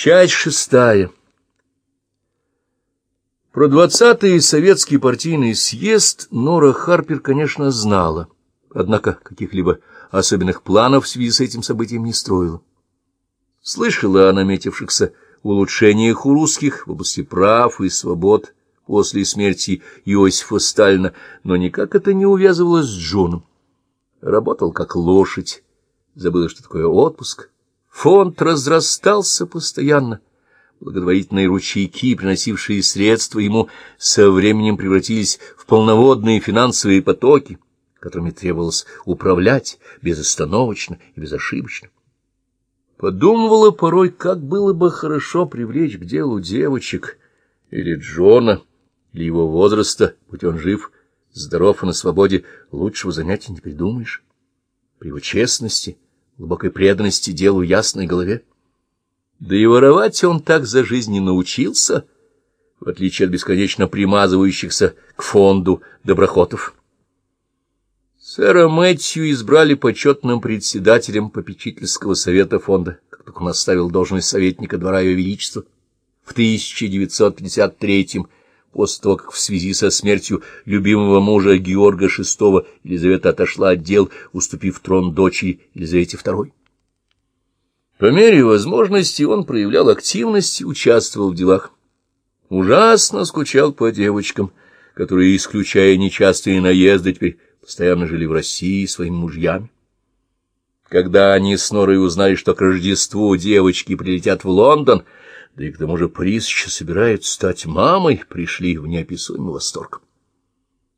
Часть шестая. Про двадцатый советский партийный съезд Нора Харпер, конечно, знала, однако каких-либо особенных планов в связи с этим событием не строила. Слышала о наметившихся улучшениях у русских в области прав и свобод после смерти Иосифа Сталина, но никак это не увязывалось с Джоном. Работал как лошадь, забыла, что такое отпуск, Фонд разрастался постоянно. Благотворительные ручейки, приносившие средства ему, со временем превратились в полноводные финансовые потоки, которыми требовалось управлять безостановочно и безошибочно. Подумывала порой, как было бы хорошо привлечь к делу девочек или Джона, или его возраста, будь он жив, здоров и на свободе, лучшего занятия не придумаешь. При его честности — глубокой преданности делу ясной голове. Да и воровать он так за жизнь не научился, в отличие от бесконечно примазывающихся к фонду доброхотов. Сэра Мэтью избрали почетным председателем попечительского совета фонда, как только он оставил должность советника двора Ее Величества в 1953 году после того, как в связи со смертью любимого мужа Георга VI Елизавета отошла от дел, уступив трон дочери Елизавете II. По мере возможности он проявлял активность и участвовал в делах. Ужасно скучал по девочкам, которые, исключая нечастые наезды, теперь постоянно жили в России своими мужьями. Когда они с Норой узнали, что к Рождеству девочки прилетят в Лондон — да и к тому же приз еще собирается стать мамой, пришли в неописуемый восторг.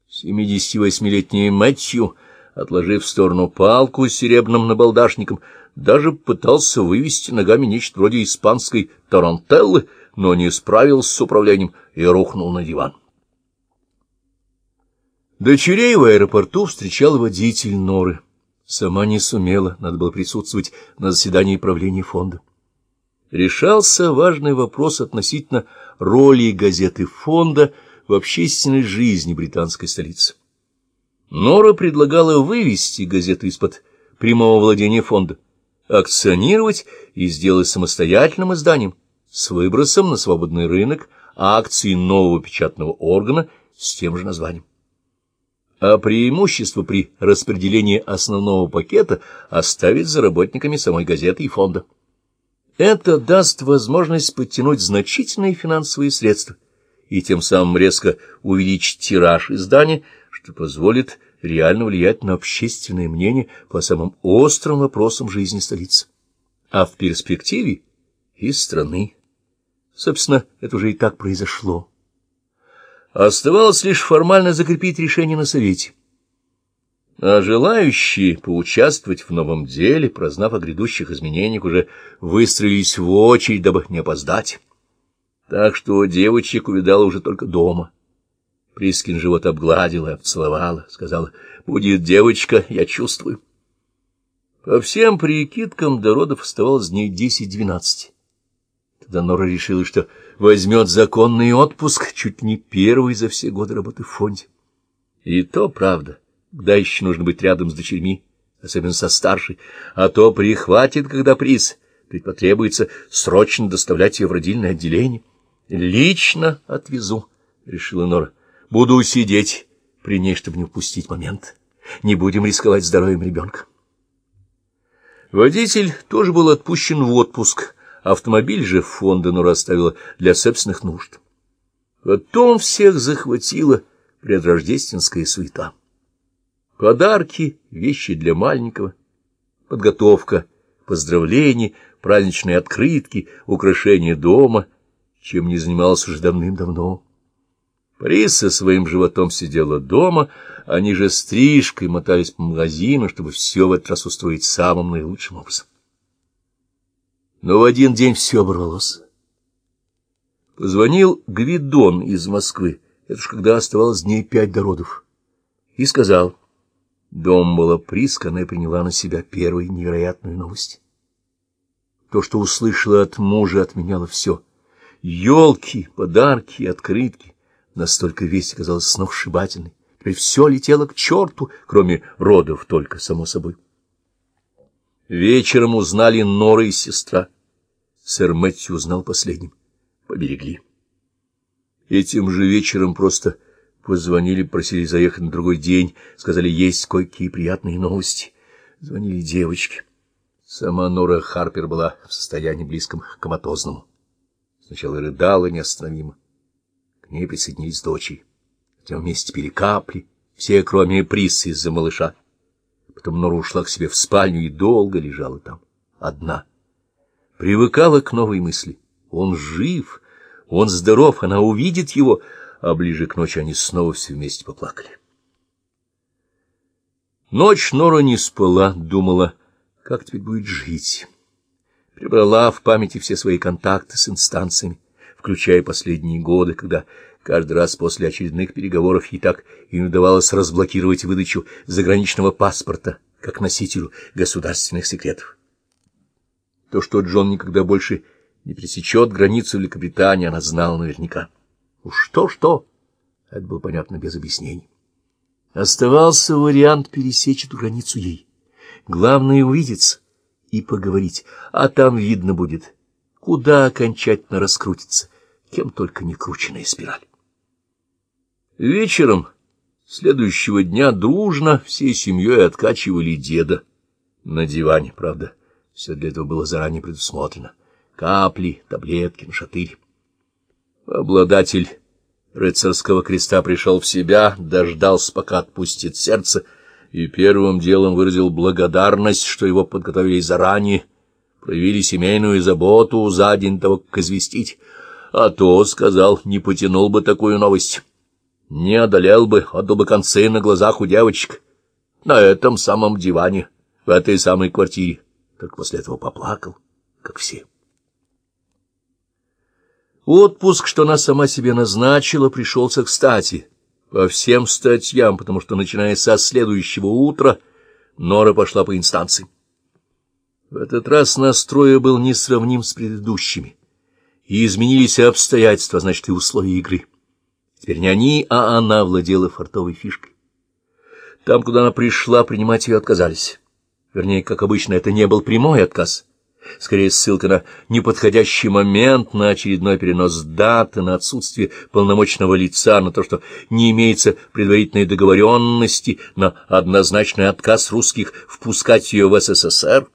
Семидесяти восьмилетний Мэтью, отложив в сторону палку с серебряным набалдашником, даже пытался вывести ногами нечто вроде испанской тарантеллы, но не справился с управлением и рухнул на диван. Дочерей в аэропорту встречал водитель Норы. Сама не сумела, надо было присутствовать на заседании правления фонда решался важный вопрос относительно роли газеты фонда в общественной жизни британской столицы. Нора предлагала вывести газету из-под прямого владения фонда, акционировать и сделать самостоятельным изданием с выбросом на свободный рынок акций нового печатного органа с тем же названием. А преимущество при распределении основного пакета оставить за работниками самой газеты и фонда. Это даст возможность подтянуть значительные финансовые средства и тем самым резко увеличить тираж издания, что позволит реально влиять на общественное мнение по самым острым вопросам жизни столицы. А в перспективе и страны. Собственно, это уже и так произошло. Оставалось лишь формально закрепить решение на Совете а желающие поучаствовать в новом деле, прознав о грядущих изменениях, уже выстроились в очередь, дабы не опоздать. Так что девочек увидала уже только дома. Прискин живот обгладила, обцеловала, сказала, «Будет девочка, я чувствую». По всем прикидкам до родов оставалось дней десять-двенадцать. Тогда Нора решила, что возьмет законный отпуск, чуть не первый за все годы работы в фонде. И то правда. Когда еще нужно быть рядом с дочерьми, особенно со старшей, а то прихватит, когда приз, ведь потребуется срочно доставлять ее в родильное отделение. Лично отвезу, — решила Нора. Буду сидеть при ней, чтобы не упустить момент. Не будем рисковать здоровьем ребенка. Водитель тоже был отпущен в отпуск. Автомобиль же фонда Нора оставила для собственных нужд. Потом всех захватила предрождественская суета. Подарки, вещи для маленького, подготовка, поздравления, праздничные открытки, украшения дома, чем не занимался уже давным-давно. Парис со своим животом сидела дома, они же стрижкой мотались по магазину, чтобы все в этот раз устроить самым наилучшим образом. Но в один день все оборвалось. Позвонил Гвидон из Москвы, это ж когда оставалось дней пять до родов, и сказал — Дом была прискана и приняла на себя первую невероятную новость. То, что услышала от мужа, отменяло все. Елки, подарки, открытки. Настолько весть казалась сногсшибательной. Теперь все летело к черту, кроме родов только, само собой. Вечером узнали Нора и сестра. сэр Мэтью узнал последним. Поберегли. Этим же вечером просто позвонили, просили заехать на другой день, сказали, есть кое-какие приятные новости. Звонили девочки. Сама Нора Харпер была в состоянии близком к коматозному. Сначала рыдала неостановимо. К ней присоединились дочери. Затем вместе пили капли, все, кроме Приссы из-за малыша. Потом Нора ушла к себе в спальню и долго лежала там, одна. Привыкала к новой мысли. Он жив, он здоров, она увидит его, а ближе к ночи они снова все вместе поплакали. Ночь Нора не спала, думала, как теперь будет жить. Прибрала в памяти все свои контакты с инстанциями, включая последние годы, когда каждый раз после очередных переговоров ей так и не удавалось разблокировать выдачу заграничного паспорта как носителю государственных секретов. То, что Джон никогда больше не пересечет границу Великобритании, она знала наверняка. Уж что-что, это было понятно без объяснений. Оставался вариант пересечь эту границу ей. Главное — увидеться и поговорить, а там видно будет, куда окончательно раскрутится, кем только не крученная спираль. Вечером следующего дня дружно всей семьей откачивали деда на диване, правда, все для этого было заранее предусмотрено. Капли, таблетки, нашатырь. Обладатель рыцарского креста пришел в себя, дождался, пока отпустит сердце, и первым делом выразил благодарность, что его подготовили заранее, проявили семейную заботу за день того, как известить. А то, сказал, не потянул бы такую новость, не одолел бы, отдал бы концы на глазах у девочек, на этом самом диване, в этой самой квартире только после этого поплакал, как все. Отпуск, что она сама себе назначила, пришелся кстати, по всем статьям, потому что, начиная со следующего утра, Нора пошла по инстанции. В этот раз настрой был несравним с предыдущими, и изменились обстоятельства, значит, и условия игры. Теперь не они, а она владела фартовой фишкой. Там, куда она пришла, принимать ее отказались. Вернее, как обычно, это не был прямой отказ. Скорее, ссылка на неподходящий момент, на очередной перенос даты, на отсутствие полномочного лица, на то, что не имеется предварительной договоренности, на однозначный отказ русских впускать ее в СССР.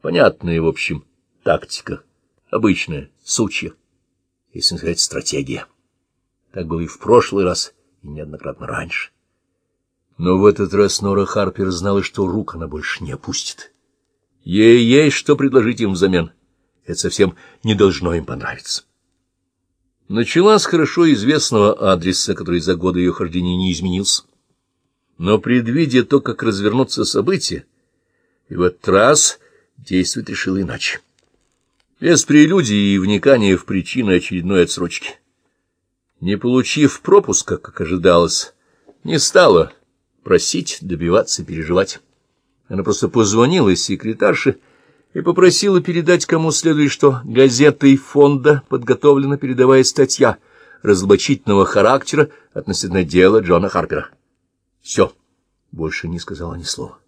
Понятная, в общем, тактика, обычная, сучья, если не сказать стратегия. Так было и в прошлый раз, и неоднократно раньше. Но в этот раз Нора Харпер знала, что рук она больше не опустит. Ей есть что предложить им взамен. Это совсем не должно им понравиться. Начала с хорошо известного адреса, который за годы ее хождения не изменился. Но предвидя то, как развернутся события, и в этот раз действовать решила иначе. Без прелюдии и вникания в причины очередной отсрочки. Не получив пропуска, как ожидалось, не стала просить, добиваться, переживать. Она просто позвонила секретарше и попросила передать кому следует, что газетой фонда подготовлена передовая статья разоблачительного характера относительно дела Джона Харпера. Все, больше не сказала ни слова.